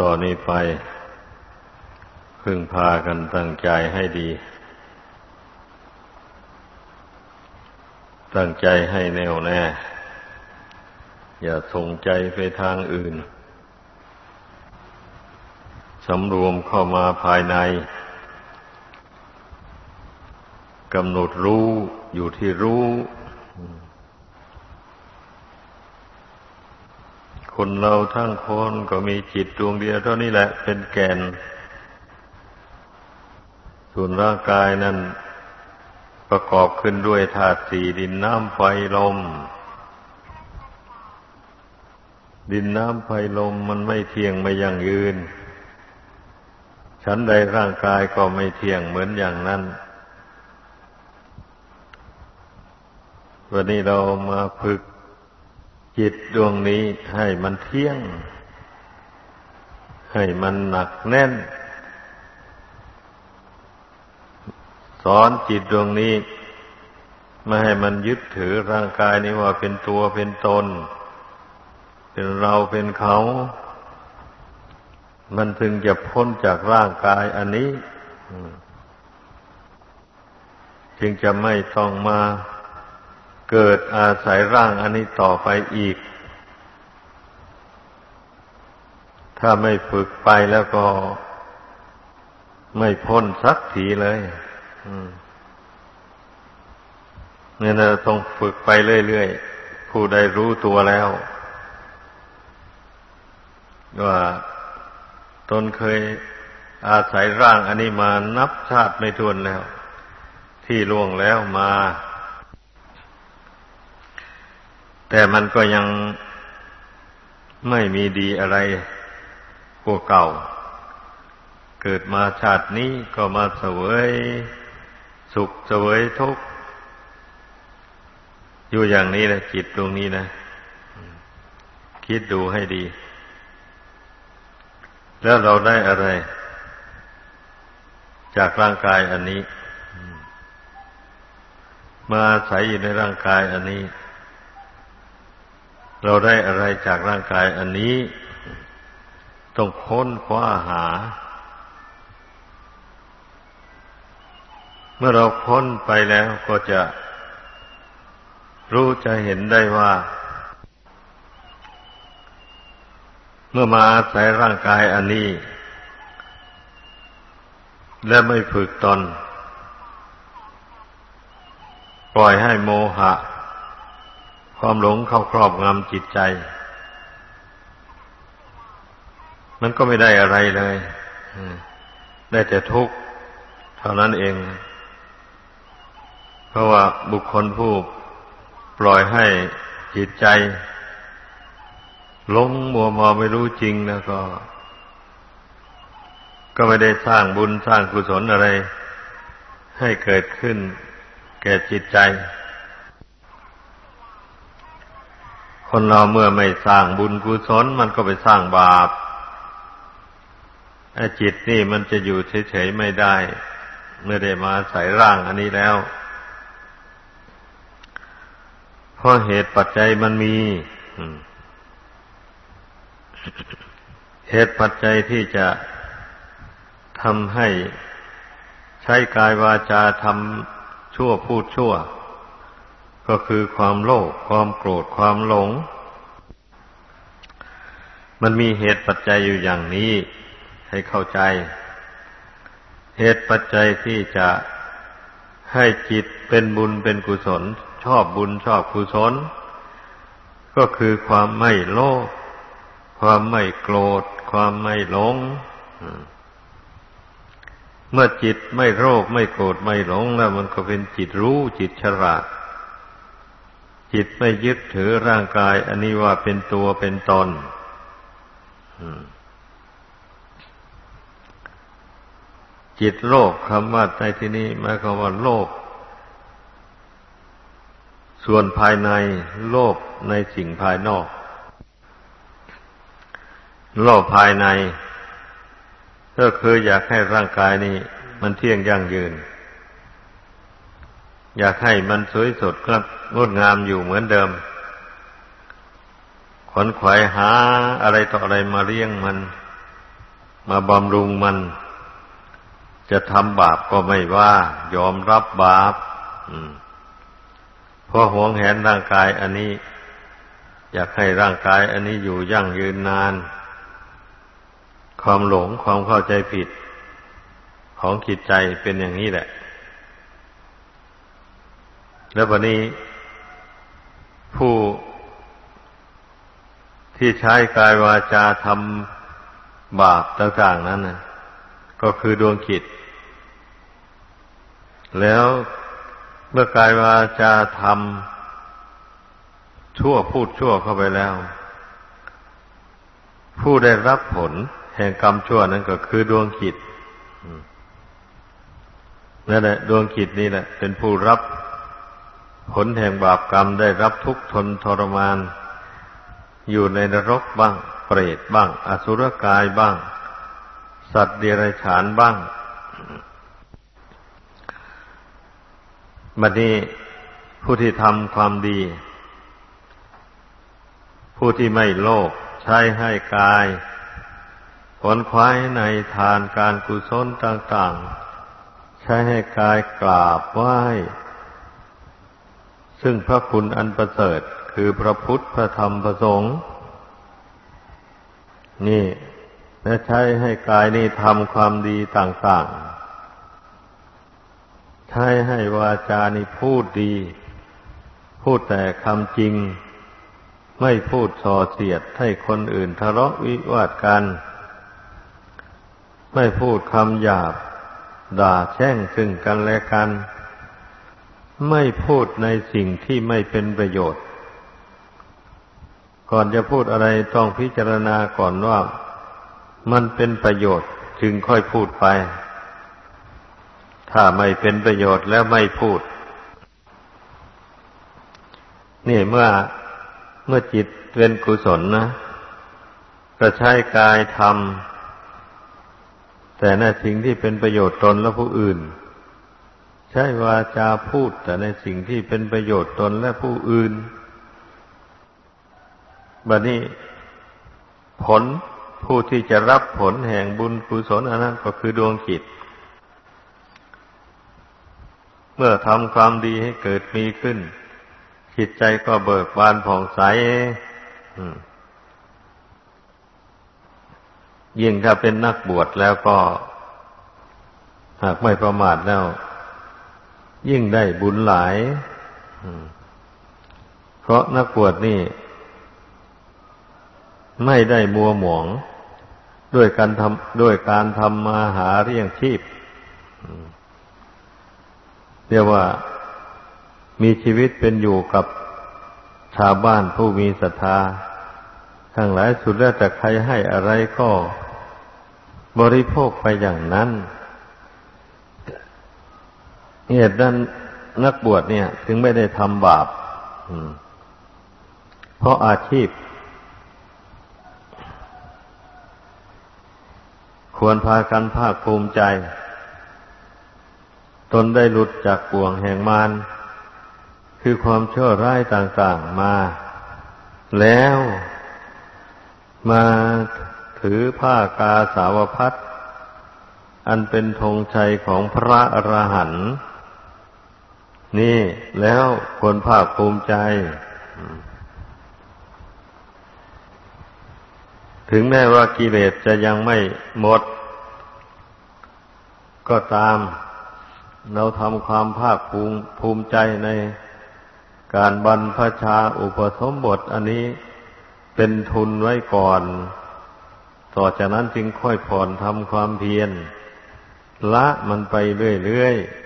ต่อนนี้ไป พึงพากันตั้งใจให้ดี ตั้งใจให้แน่วแน่ อย่าส่งใจไปทางอื่น สำรวมเข้ามาภายในกำหนดรู้อยู่ที่รู้ คนเราทั้งคนก็มีจิตดวงเดียวเท่านี้แหละเป็นแก่น ส่วนร่างกายนั้นประกอบขึ้นด้วยธาตุสี่ดินน้ำไฟลม ดินน้ำไฟลมมันไม่เที่ยงไม่ยั่งยืนฉันใดร่างกายก็ไม่เที่ยงเหมือนอย่างนั้น วันนี้เรามาฝึก จิตดวงนี้ให้มันเที่ยง ให้มันหนักแน่น สอนจิตดวงนี้ไม่ให้มันยึดถือร่างกายนี้ว่าเป็นตัวเป็นตน เป็นเราเป็นเขา มันถึงจะพ้นจากร่างกายอันนี้ จึงจะไม่ต้องมา เกิดอาศัยร่างอันนี้ต่อไปอีก ถ้าไม่ฝึกไปแล้วก็ไม่พ้นสักทีเลยเนี่ยเราต้องฝึกไปเรื่อยๆ ผู้ใดรู้ตัวแล้ว ว่าตนเคยอาศัยร่างอันนี้มานับชาติไม่ทวนแล้ว ที่ล่วงแล้วมา แต่มันก็ยังไม่มีดีอะไรกว่าเก่า เกิดมาชาตินี้ก็มาเสวยสุขเสวยทุกข์อยู่อย่างนี้แหละจิตตรงนี้นะ คิดดูให้ดี แล้วเราได้อะไร จากร่างกายอันนี้ มาอาศัยอยู่ในร่างกายอันนี้ เราได้อะไรจากร่างกายอันนี้ ต้องค้นคว้าหา เมื่อเราค้นไปแล้วก็จะรู้จะเห็นได้ว่า เมื่อมาอาศัยร่างกายอันนี้ และไม่ฝึกตน ปล่อยให้โมหะ ความหลงเข้าครอบงำจิตใจ มันก็ไม่ได้อะไรเลยได้แต่ทุกข์เท่านั้นเอง เพราะว่าบุคคลผู้ปล่อยให้จิตใจหลงมัวมอไม่รู้จริงแล้วก็ ก็ไม่ได้สร้างบุญสร้างกุศลอะไร ให้เกิดขึ้นแก่จิตใจ คนเราเมื่อไม่สร้างบุญกุศลมันก็ไปสร้างบาปไอจิตนี่มันจะอยู่เฉยๆไม่ได้ เมื่อได้มาใส่ร่างอันนี้แล้วเพราะเหตุปัจจัยมันมีเหตุปัจจัยที่จะทำให้ใช้กายวาจาทำชั่วพูดชั่ว ก็คือความโลภความโกรธความหลง มันมีเหตุปัจจัยอยู่อย่างนี้ให้เข้าใจ เหตุปัจจัยที่จะให้จิตเป็นบุญเป็นกุศล ชอบบุญชอบกุศล ก็คือความไม่โลภความไม่โกรธ ความไม่หลง เมื่อจิตไม่โลภไม่โกรธไม่หลงแล้วมันก็เป็นจิตรู้จิตฉลาด จิตไม่ยึดถือร่างกาย อันนี้ว่าเป็นตัวเป็นตนจิตโลภคำว่าในที่นี้หมายความว่าโลภส่วนภายในโลภในสิ่งภายนอก โลภภายใน ก็คืออยากให้ร่างกายนี้ มันเที่ยงยั่งยืน อยากให้มันสวยสดครับงดงามอยู่เหมือนเดิม ขวนขวายหาอะไรต่ออะไรมาเลี้ยงมัน มาบำรุงมัน จะทำบาปก็ไม่ว่า ยอมรับบาปเพราะหวงแหนร่างกายอันนี้ อยากให้ร่างกายอันนี้อยู่ยั่งยืนนาน ความหลงความเข้าใจผิดของจิตใจเป็นอย่างนี้แหละ แล้ววันนี้ผู้ที่ใช้กายวาจาทำบาปต่างๆนั้นนะก็คือดวงจิต แล้วเมื่อกายวาจาทำชั่วพูดชั่วเข้าไปแล้ว ผู้ได้รับผลแห่งกรรมชั่วนั้นก็คือดวงจิตนั่นแหละดวงจิตนี่แหละเป็นผู้รับ ผลแห่งบาปกรรมได้รับทุกทนทรมาน อยู่ในนรกบ้าง เปรตบ้าง อสุรกายบ้าง สัตว์เดรัจฉานบ้างบัดนี้ผู้ที่ทำความดี ผู้ที่ไม่โลภใช้ให้กายผลควายในทานการกุศลต่าง ๆ ใช้ให้กายกราบไหว้ ซึ่งพระคุณอันประเสริฐคือพระพุทธพระธรรมพระสงฆ์นี่และใช้ให้กายนี่ทำความดีต่างๆ ใช้ให้วาจานี่พูดดี พูดแต่คำจริง ไม่พูดส่อเสียดให้คนอื่นทะเลาะวิวาทกัน ไม่พูดคำหยาบ ด่าแช่งซึ่งกันและกัน ไม่พูดในสิ่งที่ไม่เป็นประโยชน์ ก่อนจะพูดอะไรต้องพิจารณาก่อนว่ามันเป็นประโยชน์จึงค่อยพูดไป ถ้าไม่เป็นประโยชน์แล้วไม่พูด นี่เมื่อเมื่อจิตเป็นกุศลนะก็ใช้กายทำแต่ในสิ่งที่เป็นประโยชน์ตนและผู้อื่น ใช้วาจาพูดแต่ในสิ่งที่เป็นประโยชน์ตนและผู้อื่นบัดนี้ผลผู้ที่จะรับผลแห่งบุญกุศลอันนั้นก็คือดวงจิต เมื่อทำความดีให้เกิดมีขึ้น จิตใจก็เบิกบานผ่องใสยิ่งถ้าเป็นนักบวชแล้วก็ หากไม่ประมาทแล้ว ยิ่งได้บุญหลาย เพราะนักบวชนี่ ไม่ได้มัวหมอง ด้วยการทำด้วยการทำมาหาเรี่ยงชีพเรียกว่ามีชีวิตเป็นอยู่กับชาวบ้านผู้มีศรัทธา ทั้งหลายสุดแล้วแต่ใครให้อะไรก็บริโภคไปอย่างนั้น เหตุนั้นนักบวชเนี่ย ถึงไม่ได้ทำบาปเพราะอาชีพ ควรพากันภาคภูมิใจ ตนได้หลุดจากป่วงแห่งมารคือความชั่วร้ายต่างๆมา แล้วมาถือผ้ากาสาวพัดอันเป็นธงชัยของพระอรหันต์ นี่แล้วควรภาคภูมิใจ ถึงแม้ว่ากิเลสจะยังไม่หมด ก็ตาม เราทำความภาคภูมิภูมิใจในการบรรพชาอุปสมบทอันนี้เป็นทุนไว้ก่อน ต่อจากนั้นจึงค่อยผ่อนทำความเพียรละมันไปเรื่อยๆ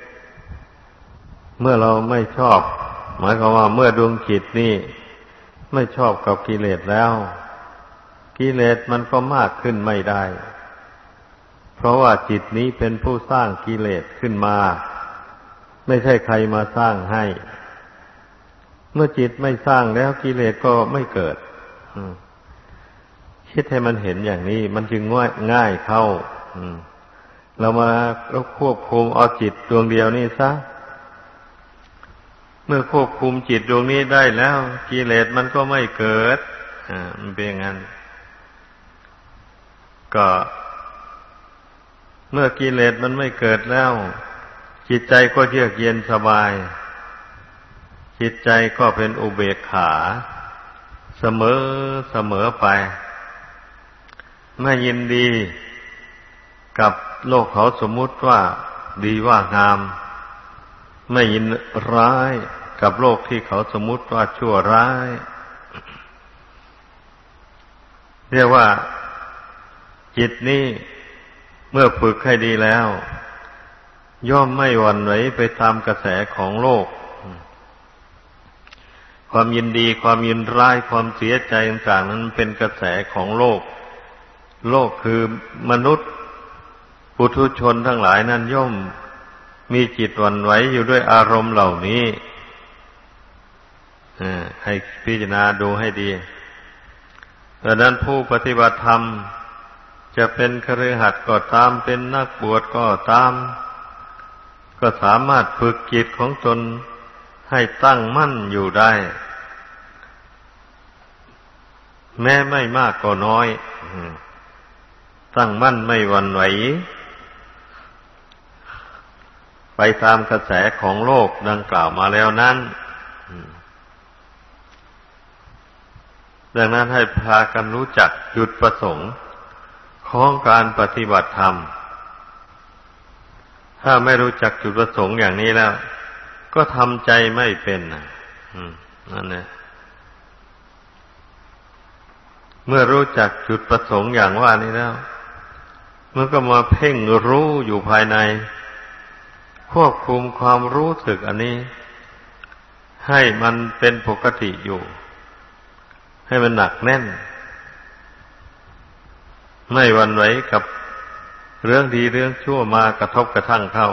เมื่อเราไม่ชอบ หมายความว่าเมื่อดวงจิตนี่ไม่ชอบกับกิเลสแล้ว กิเลสมันก็มากขึ้นไม่ได้ เพราะว่าจิตนี้เป็นผู้สร้างกิเลสขึ้นมา ไม่ใช่ใครมาสร้างให้ เมื่อจิตไม่สร้างแล้วกิเลสก็ไม่เกิดคิดให้มันเห็นอย่างนี้ มันจึงง่ายง่ายเข้าเรามาควบคุมเอาจิตดวงเดียวนี้ซะ เมื่อควบคุมจิตดวงนี้ได้แล้ว กิเลสมันก็ไม่เกิด อ่า มันเป็นอย่างนั้น ก็ เมื่อกิเลสมันไม่เกิดแล้ว จิตใจก็เยือกเย็นสบาย จิตใจก็เป็นอุเบกขา เสมอเสมอไป ไม่ยินดีกับโลกเขาสมมุติว่าดีว่างาม ไม่ยินร้าย กับโลกที่เขาสมมุติว่าชั่วร้าย เรียกว่าจิตนี้เมื่อฝึกให้ดีแล้ว ย่อมไม่หวั่นไหวไปตามกระแสของโลก ความยินดีความยินร้ายความเสียใจต่างๆนั้นเป็นกระแสของโลก โลกคือมนุษย์ปุถุชนทั้งหลายนั้นย่อมมีจิตหวั่นไหวอยู่ด้วยอารมณ์เหล่านี้ ให้พิจารณาดูให้ดีดังนั้นผู้ปฏิบัติธรรม จะเป็นครือขัดก็ตามเป็นนักบวชก็ตาม ก็สามารถฝึกจิตของตนให้ตั้งมั่นอยู่ได้ แม้ไม่มากก็น้อย ตั้งมั่นไม่วันไหว ไปตามกระแสของโลกดังกล่าวมาแล้วนั้น ดังนั้นให้พากันรู้จักจุดประสงค์ของการปฏิบัติธรรม ถ้าไม่รู้จักจุดประสงค์อย่างนี้แล้ว ก็ทำใจไม่เป็นนั่นแหละเมื่อรู้จักจุดประสงค์อย่างว่านี้แล้ว มันก็มาเพ่งรู้อยู่ภายใน ควบคุมความรู้สึกอันนี้ ให้มันเป็นปกติอยู่ ให้มันหนักแน่น ไม่วันไหวกับเรื่องดีเรื่องชั่วมากระทบกระทั่งเข้า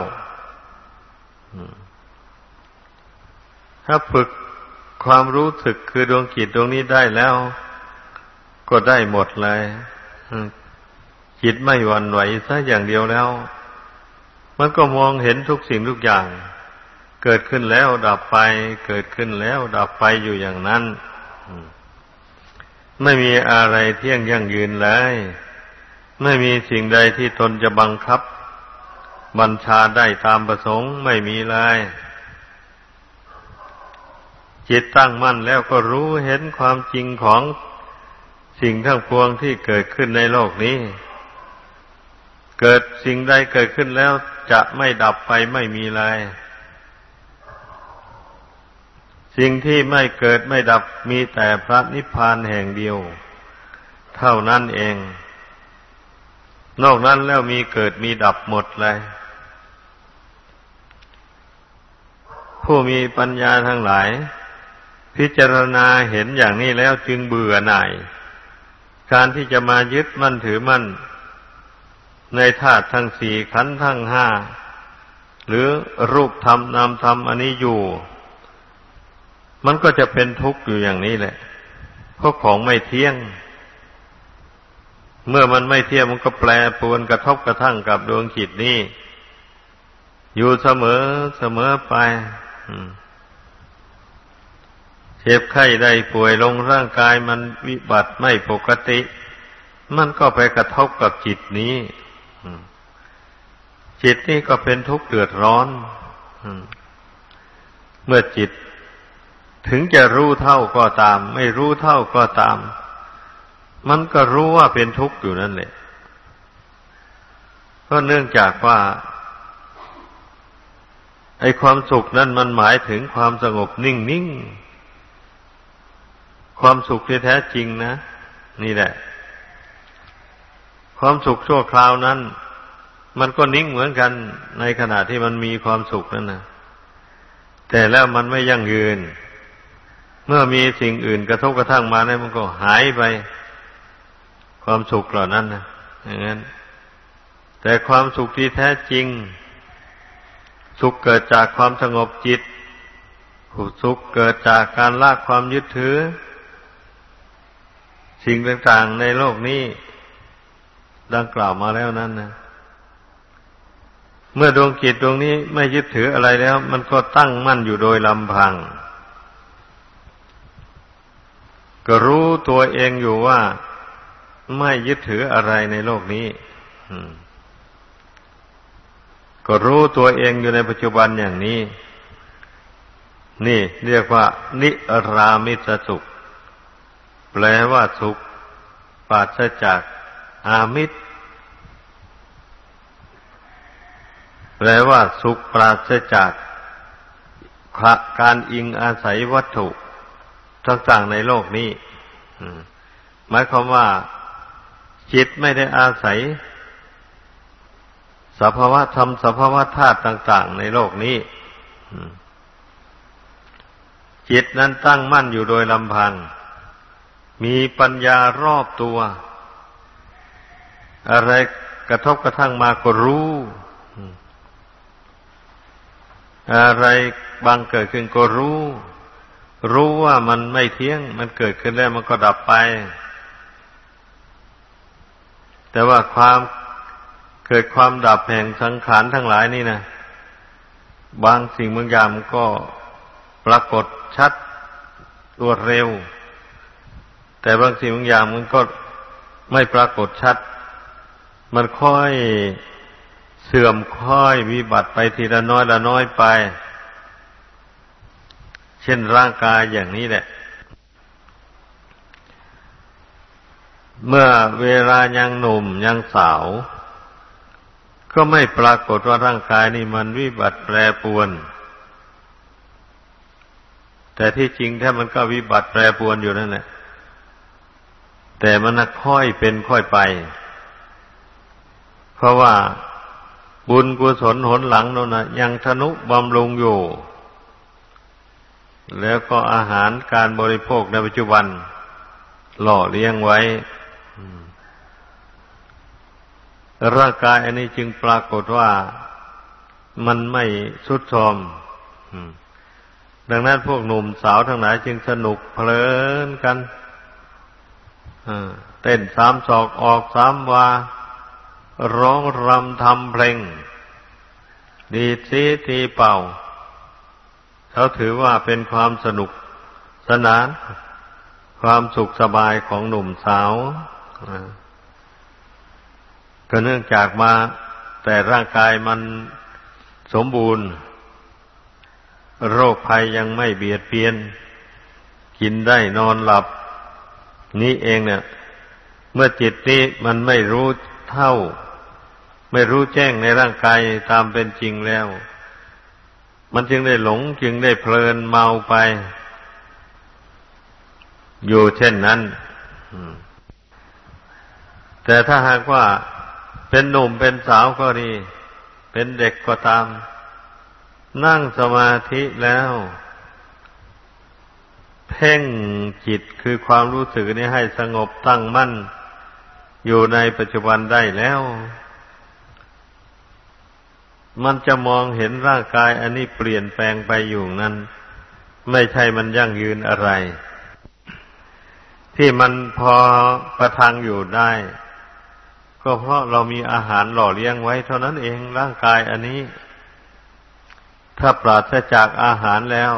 ถ้าฝึกความรู้สึกคือดวงจิตดวงนี้ได้แล้ว ก็ได้หมดเลยจิตไม่วันไหวซะอย่างเดียวแล้ว มันก็มองเห็นทุกสิ่งทุกอย่าง เกิดขึ้นแล้วดับไป เกิดขึ้นแล้วดับไปอยู่อย่างนั้น ไม่มีอะไรเที่ยงยั่งยืนเลย ไม่มีสิ่งใดที่ตนจะบังคับ บัญชาได้ตามประสงค์ไม่มีเลยจิตตั้งมั่นแล้วก็รู้เห็นความจริงของสิ่งทั้งปวงที่เกิดขึ้นในโลกนี้ เกิดสิ่งใดเกิดขึ้นแล้วจะไม่ดับไปไม่มีเลย สิ่งที่ไม่เกิดไม่ดับมีแต่พระนิพพานแห่งเดียว เท่านั้นเอง นอกนั้นแล้วมีเกิดมีดับหมดเลยผู้มีปัญญาทั้งหลาย พิจารณาเห็นอย่างนี้แล้วจึงเบื่อหน่าย การที่จะมายึดมั่นถือมั่น ในธาตุทั้งสี่ขันธ์ทั้งห้า หรือรูปธรรมนามธรรมอันนี้อยู่ มันก็จะเป็นทุกข์อยู่อย่างนี้แหละเพราะของไม่เที่ยง เมื่อมันไม่เที่ยงมันก็แปรปรวนกระทบกระทั่งกับดวงจิตนี้อยู่เสมอเสมอไปเจ็บไข้ได้ป่วยลงร่างกายมันวิบัติไม่ปกติ มันก็ไปกระทบกับจิตนี้จิตนี้ก็เป็นทุกข์เดือดร้อนเมื่อจิต ถึงจะรู้เท่าก็ตาม ไม่รู้เท่าก็ตาม มันก็รู้ว่าเป็นทุกข์อยู่นั่นแหละก็เนื่องจากว่าไอ้ความสุขนั่นมันหมายถึงความสงบนิ่งนิ่งความสุขที่แท้จริงนะ นี่แหละ ความสุขชั่วคราวนั้น มันก็นิ่งเหมือนกันในขณะที่มันมีความสุขนั่นนะแต่แล้วมันไม่ยั่งยืน เมื่อมีสิ่งอื่นกระทบกระทั่งมาเนี่ยมันก็หายไป ความสุขเหล่านั้นนะอย่างนั้น แต่ความสุขที่แท้จริง สุขเกิดจากความสงบจิตสุขเกิดจากการละความยึดถือ สิ่งต่างๆในโลกนี้ ดังกล่าวมาแล้วนั้นนะเมื่อดวงจิตดวงนี้ไม่ยึดถืออะไรแล้ว มันก็ตั้งมั่นอยู่โดยลำพัง ก็รู้ตัวเองอยู่ว่าไม่ยึดถืออะไรในโลกนี้ก็รู้ตัวเองอยู่ในปัจจุบันอย่างนี้ นี่เรียกว่า นิรามิตสุข แปลว่าสุขปราศจากอามิตร แปลว่าสุขปราศจากการอิงอาศัยวัตถุ ต่างๆในโลกนี้หมายความว่าจิตไม่ได้อาศัยสภาวะธรรมสภาวะธาตุต่าง ๆ ในโลกนี้จิตนั้นตั้งมั่นอยู่โดยลำพัง มีปัญญารอบตัว อะไรกระทบกระทั่งมาก็รู้ อะไรบางเกิดขึ้นก็รู้ รู้ว่ามันไม่เที่ยง มันเกิดขึ้นแล้วมันก็ดับไป แต่ว่าความเกิดความดับแห่งสังขารทั้งหลายนี่นะบางสิ่งบางอย่างมันก็ปรากฏชัดรวดเร็ว แต่บางสิ่งบางอย่างมันก็ไม่ปรากฏชัด มันค่อยเสื่อมค่อยวิบัติไปทีละน้อยละน้อยไป เช่นร่างกายอย่างนี้แหละ เมื่อเวลายังหนุ่มยังสาว ก็ไม่ปรากฏว่าร่างกายนี่มันวิบัติแปรปวน แต่ที่จริงถ้ามันก็วิบัติแปรปวนอยู่นั่นแหละแต่มันค่อยเป็นค่อยไป เพราะว่าบุญกุศลหนหลังนั่นนะยังทนุบำรุงอยู่ แล้วก็อาหารการบริโภคในปัจจุบัน หล่อเลี้ยงไว้ร่างกายอันนี้จึงปรากฏว่ามันไม่สุดโทมดังนั้นพวกหนุ่มสาวทั้งหลายจึงสนุกเพลินกันเต้นสามศอกออกสามวา ร้องรำทำเพลง ดีซีตีเป่า เขาถือว่าเป็นความสนุกสนาน ความสุขสบายของหนุ่มสาวก็เนื่องจากมา แต่ร่างกายมันสมบูรณ์ โรคภัยยังไม่เบียดเบียน กินได้นอนหลับ นี่เองเนี่ย เมื่อจิตนี้มันไม่รู้เท่า ไม่รู้แจ้งในร่างกายตามเป็นจริงแล้ว มันจึงได้หลงจึงได้เพลินเมาไป อยู่เช่นนั้นแต่ถ้าหากว่าเป็นหนุ่มเป็นสาวก็ดี เป็นเด็กก็ตาม นั่งสมาธิแล้ว เพ่งจิตคือความรู้สึกนี้ให้สงบตั้งมั่น อยู่ในปัจจุบันได้แล้ว มันจะมองเห็นร่างกายอันนี้เปลี่ยนแปลงไปอยู่นั้น ไม่ใช่มันยั่งยืนอะไร ที่มันพอประทังอยู่ได้ ก็เพราะเรามีอาหารหล่อเลี้ยงไว้เท่านั้นเองร่างกายอันนี้ ถ้าปราศจากอาหารแล้ว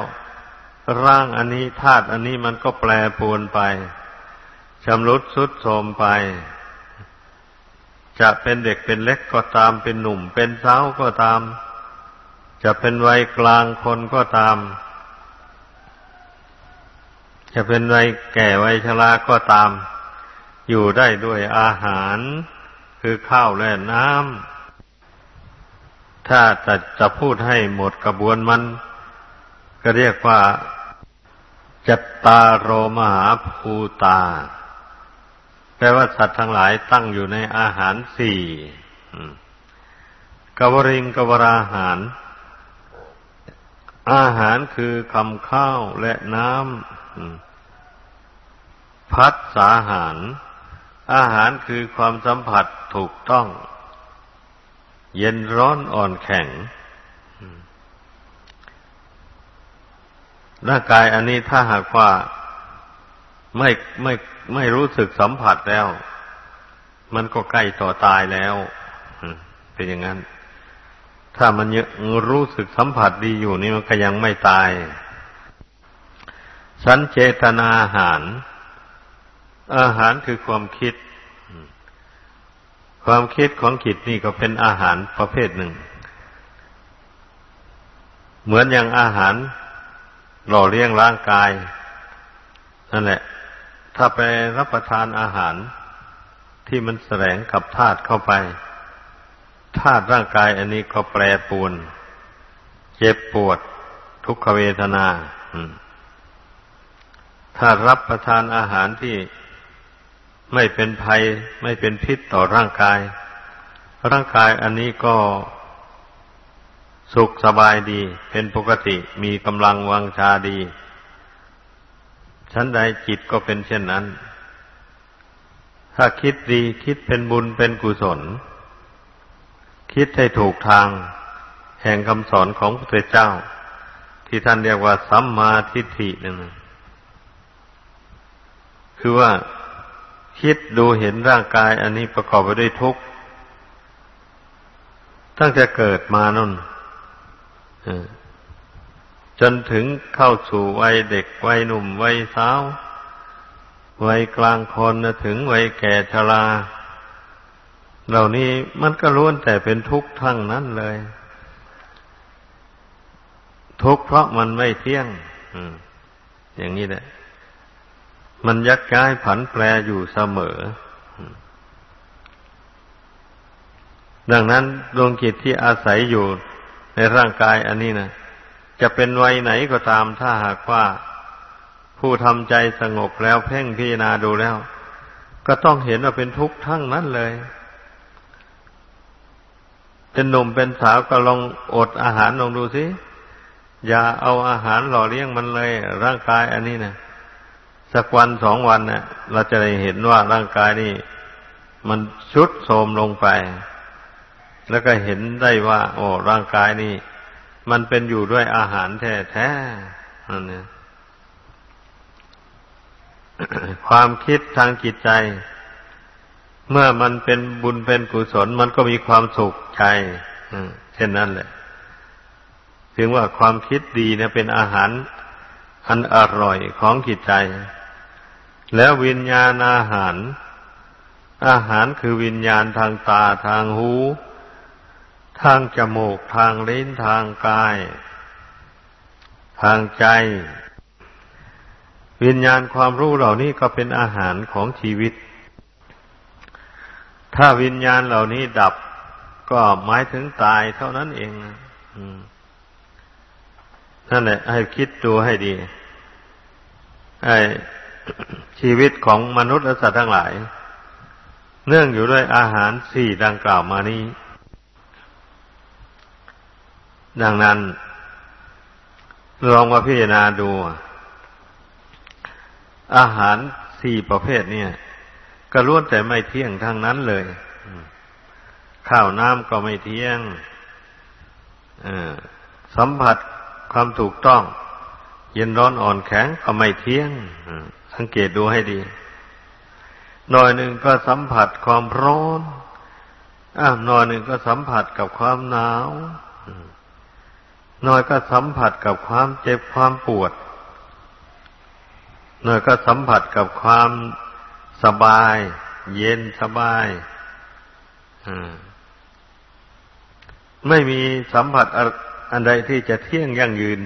ร่างอันนี้ธาตุอันนี้มันก็แปรปรวนไปชำรุดสุดโทรมไป จะเป็นเด็กเป็นเล็กก็ตาม เป็นหนุ่ม เป็นสาวก็ตาม จะเป็นวัยกลางคนก็ตาม จะเป็นวัยแก่วัยชราก็ตาม อยู่ได้ด้วยอาหารคือข้าวและน้ำถ้าจะจะพูดให้หมดกระบวนมัน ก็เรียกว่าจัตตาโรมหาภูตา แปลว่าสัตว์ทั้งหลายตั้งอยู่ในอาหารสี่กวริงกวราหาร อาหารคือคำข้าวและน้ำพัดสาหาร อาหารคือความสัมผัสถูกต้อง เย็นร้อนอ่อนแข็งร่างกายอันนี้ถ้าหากว่าไม่ไม่ ไม่รู้สึกสัมผัสแล้ว มันก็ใกล้ต่อตายแล้วเป็นอย่างนั้น ถ้ามันยังรู้สึกสัมผัสดีอยู่นี่มันก็ยังไม่ตาย สันเจตนาอาหาร อาหารคือความคิด ความคิดของจิตนี่ก็เป็นอาหารประเภทหนึ่ง เหมือนอย่างอาหารหล่อเลี้ยงร่างกาย นั่นแหละ ถ้าไปรับประทานอาหารที่มันแสลงกับธาตุเข้าไปธาตุร่างกายอันนี้ก็แปรปวน เจ็บปวด ทุกขเวทนาถ้ารับประทานอาหารที่ไม่เป็นภัย ไม่เป็นพิษต่อร่างกาย ร่างกายอันนี้ก็สุขสบายดี เป็นปกติมีกำลังวังชาดี ชั้นใดจิตก็เป็นเช่นนั้น ถ้าคิดดีคิดเป็นบุญเป็นกุศล คิดให้ถูกทาง แห่งคำสอนของพระเจ้า ที่ท่านเรียกว่าสัมมาทิฏฐินั่นคือว่าคิดดูเห็นร่างกายอันนี้ประกอบไปด้วยทุกข์ตั้งแต่เกิดมานั่น จนถึงเข้าสู่วัยเด็กวัยหนุ่มวัยสาววัยกลางคนถึงวัยแก่ชรา เหล่านี้มันก็ล้วนแต่เป็นทุกข์ทั้งนั้นเลย ทุกข์เพราะมันไม่เที่ยงอย่างนี้แหละ มันยักย้ายผันแปรอยู่เสมอ ดังนั้นดวงจิตที่อาศัยอยู่ในร่างกายอันนี้นะ จะเป็นวัยไหนก็ตามถ้าหากว่า ผู้ทำใจสงบแล้วเพ่งพิจารณาดูแล้ว ก็ต้องเห็นว่าเป็นทุกข์ทั้งนั้นเลยเป็นหนุ่มเป็นสาวก็ลองอดอาหารลองดูสิอย่าเอาอาหารหล่อเลี้ยงมันเลย ร่างกายอันนี้นะสักวันสองวันเนะ่ยเราจะได้เห็นว่าร่างกายนี่ มันชุดโทมลงไป แล้วก็เห็นได้ว่า โอ้ร่างกายนี่ มันเป็นอยู่ด้วยอาหารแท้ๆนั่นเนี่ยความคิดทางจิตใจ เมื่อมันเป็นบุญเป็นกุศล มันก็มีความสุขใจเช่นนั้นแหละ ถึงว่าความคิดดีเนี่ยเป็นอาหารอันอร่อยของจิตใจ แล้ววิญญาณอาหาร อาหารคือวิญญาณทางตาทางหู ทางจมูกทางลิ้นทางกาย ทางใจ วิญญาณความรู้เหล่านี้ก็เป็นอาหารของชีวิต ถ้าวิญญาณเหล่านี้ดับก็หมายถึงตายเท่านั้นเองนั่นแหละให้คิดดูให้ดีไอชีวิตของมนุษย์และสัตว์ทั้งหลาย เนื่องอยู่ด้วยอาหารสี่ดังกล่าวมานี้ ดังนั้นลองมาพิจารณาดู อาหารสี่ประเภทเนี่ยก็ล้วนแต่ไม่เที่ยงทั้งนั้นเลย ข้าวน้ำก็ไม่เที่ยงสัมผัสความถูกต้อง เย็นร้อนอ่อนแข็งก็ไม่เที่ยงสังเกตดูให้ดี หน่อยหนึ่งก็สัมผัสความร้อนอ่าหน่อยหนึ่งก็สัมผัสกับความหนาว น้อยก็สัมผัสกับความเจ็บความปวดน้อยก็สัมผัสกับความสบาย เย็นสบายไม่มีสัมผัสอันใดที่จะเที่ยงยั่งยืน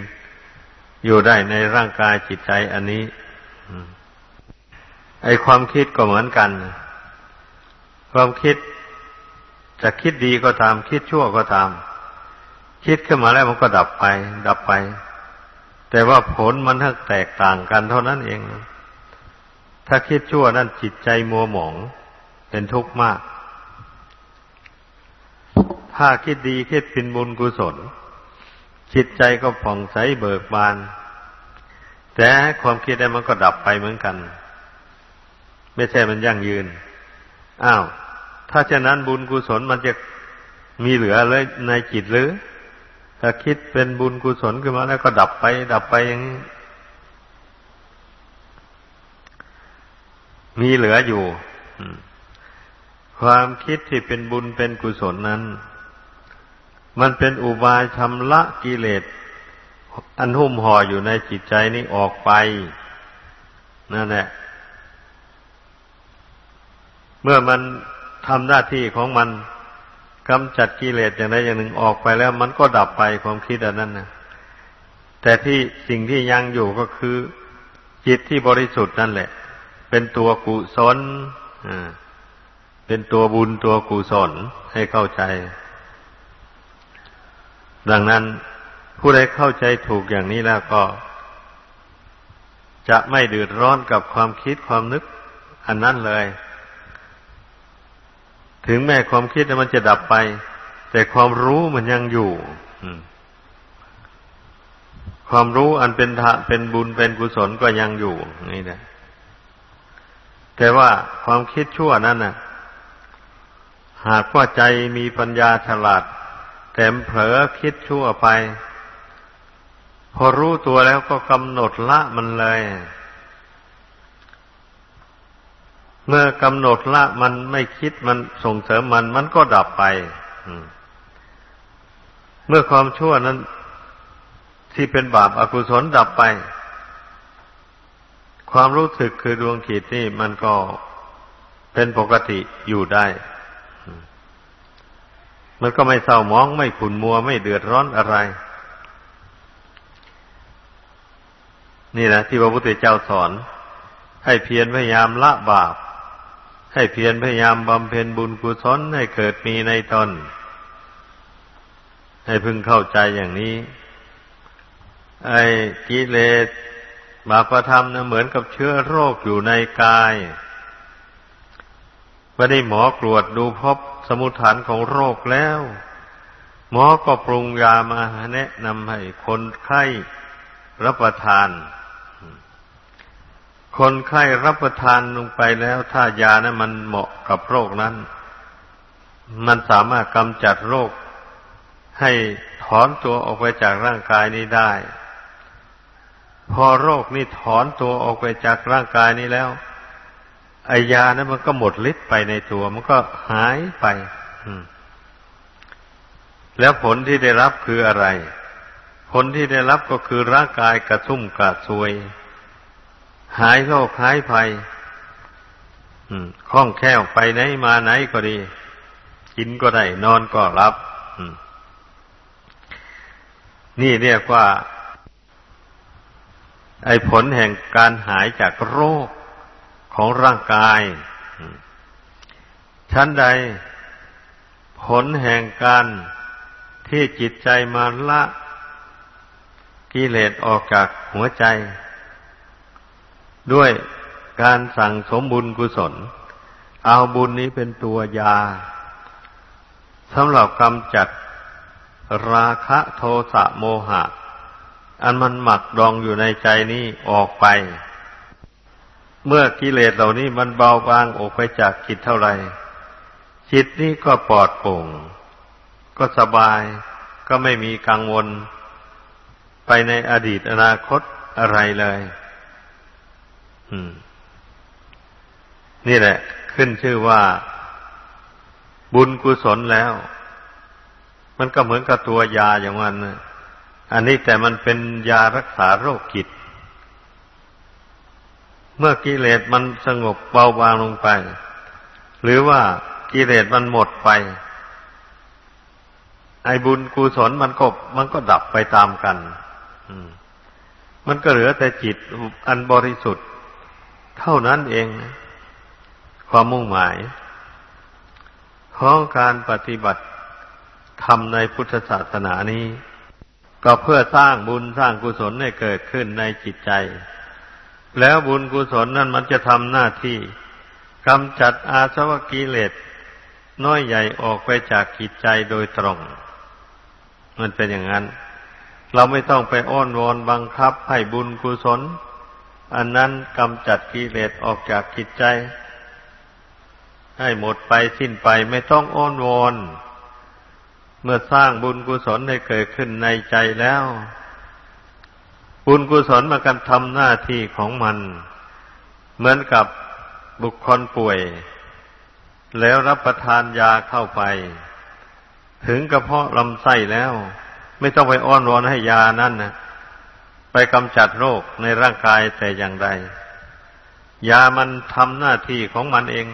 อยู่ได้ในร่างกายจิตใจอันนี้ไอความคิดก็เหมือนกัน ความคิดจะคิดดีก็ตาม คิดชั่วก็ตาม คิดขึ้นมาแล้วมันก็ดับไป ดับไป แต่ว่าผลมันทั้งแตกต่างกันเท่านั้นเอง ถ้าคิดชั่วนั่นจิตใจมัวหมอง เป็นทุกข์มาก ถ้าคิดดีคิดเป็นบุญกุศล จิตใจก็ผ่องใสเบิกบาน แต่ความคิดนั้นมันก็ดับไปเหมือนกัน ไม่ใช่มันยั่งยืน อ้าว ถ้าเช่นนั้นบุญกุศลมันจะมีเหลือเลยในจิตหรือ ถ้าคิดเป็นบุญกุศลขึ้นมาแล้วก็ดับไป ดับไปอย่างนี้มีเหลืออยู่ ความคิดที่เป็นบุญเป็นกุศลนั้น มันเป็นอุบายชำระกิเลสอันหุ้มห่ออยู่ในจิตใจนี้ออกไป นั่นแหละ เมื่อมันทำหน้าที่ของมัน กำจัดกิเลสอย่างใดอย่างหนึ่งออกไปแล้ว มันก็ดับไปความคิดอันนั้นนะแต่ที่สิ่งที่ยังอยู่ก็คือ จิตที่บริสุทธิ์นั่นแหละ เป็นตัวกุศลเป็นตัวบุญตัวกุศลให้เข้าใจ ดังนั้นผู้ใดเข้าใจถูกอย่างนี้แล้วก็ จะไม่เดือดร้อนกับความคิดความนึกอันนั้นเลย ถึงแม้ความคิดมันจะดับไป แต่ความรู้มันยังอยู่ความรู้อันเป็นทะเป็นบุญเป็นกุศลก็ยังอยู่นี่แหละแต่ว่าความคิดชั่วนั้นนะหากว่าใจมีปัญญาฉลาดแต่เผลอคิดชั่วไป พอรู้ตัวแล้วก็กำหนดละมันเลย เมื่อกำหนดละมันไม่คิดมันส่งเสริมมันมันก็ดับไปเมื่อความชั่วนั้น ที่เป็นบาปอากุศลดับไป ความรู้สึกคือดวงขีดนี่มันก็เป็นปกติอยู่ได้ มันก็ไม่เศร้ามองไม่ขุนมัวไม่เดือดร้อนอะไร นี่นะที่พระพุทธเจ้าสอน ให้เพียรพยายามละบาป ให้เพียรพยายามบำเพ็ญบุญกุศลให้เกิดมีในตน ให้พึงเข้าใจอย่างนี้ ไอ้กิเลสบาปธรรมนะเหมือนกับเชื้อโรคอยู่ในกายไม่ได้หมอกรวดดูพบสมุทฐานของโรคแล้ว หมอก็ปรุงยามาแนะนำให้คนไข้รับประทาน คนไข้รับประทานลงไปแล้ว ถ้ายานะั้นมันเหมาะกับโรคนั้น มันสามารถกำจัดโรค ให้ถอนตัวออกไปจากร่างกายนี้ได้ พอโรคนี้ถอนตัวออกไปจากร่างกายนี้แล้วไอยานะั้นมันก็หมดฤทธิ์ไปในตัว มันก็หายไปแล้วผลที่ได้รับคืออะไร ผลที่ได้รับก็คือร่างกายกระชุ่มกระซวย หายโรคหายภัยคล่องแคล่วไปไหนมาไหนก็ดี กินก็ได้ นอนก็รับนี่เรียกว่า ไอ้ผลแห่งการหายจากโรคของร่างกายชั้นใด ผลแห่งการที่จิตใจมาละกิเลสออกจากหัวใจ ด้วยการสั่งสมบุญกุศล เอาบุญนี้เป็นตัวยาสำหรับกำจัดราคะโทสะโมหะ อันมันหมักดองอยู่ในใจนี้ออกไป เมื่อกิเลสเหล่านี้มันเบาบางออกไปจากจิตเท่าไหร่จิตนี้ก็ปลอดโปร่ง ก็สบายก็ไม่มีกังวล ไปในอดีตอนาคตอะไรเลย นี่แหละ ขึ้นชื่อว่าบุญกุศลแล้ว มันก็เหมือนกับตัวยาอย่างนั้นอันนี้แต่มันเป็นยารักษาโรคกิจ เมื่อกิเลสมันสงบเบาบางลงไป หรือว่ากิเลสมันหมดไป ไอ้บุญกุศลมันก็มันก็ดับไปตามกัน มันก็เหลือแต่จิตอันบริสุทธิ์ เท่านั้นเอง ความมุ่งหมายของการปฏิบัติทำในพุทธศาสนานี้ ก็เพื่อสร้างบุญสร้างกุศลให้เกิดขึ้นในจิตใจ แล้วบุญกุศลนั่นมันจะทำหน้าที่กำจัดอาสวะกิเลสน้อยใหญ่ออกไปจากจิตใจโดยตรง มันเป็นอย่างนั้น เราไม่ต้องไปอ้อนวอนบังคับให้บุญกุศล อันนั้นกำจัดกิเลสออกจากจิตใจ ให้หมดไปสิ้นไปไม่ต้องอ้อนวอนเมื่อสร้างบุญกุศลให้เกิดขึ้นในใจแล้ว บุญกุศลมากันทำหน้าที่ของมัน เหมือนกับบุคคลป่วย แล้วรับประทานยาเข้าไป ถึงกระเพาะลำไส้แล้ว ไม่ต้องไปอ้อนวอนให้ยานั่นนะ ไปกำจัดโรคในร่างกายแต่อย่างใด ยามันทำหน้าที่ของมันเอง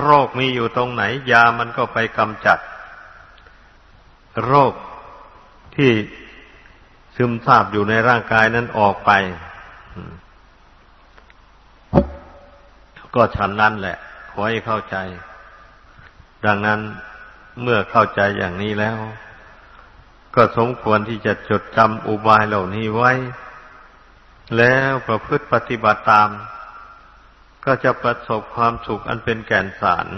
โรคมีอยู่ตรงไหน ยามันก็ไปกำจัด โรคที่ซึมซาบอยู่ในร่างกายนั้นออกไป ก็ฉันนั้นแหละ ขอให้เข้าใจ ดังนั้นเมื่อเข้าใจอย่างนี้แล้ว ก็สมควรที่จะจดจำอุบายเหล่านี้ไว้ แล้วประพฤติปฏิบัติตาม ก็จะประสบความสุขอันเป็นแก่นสาร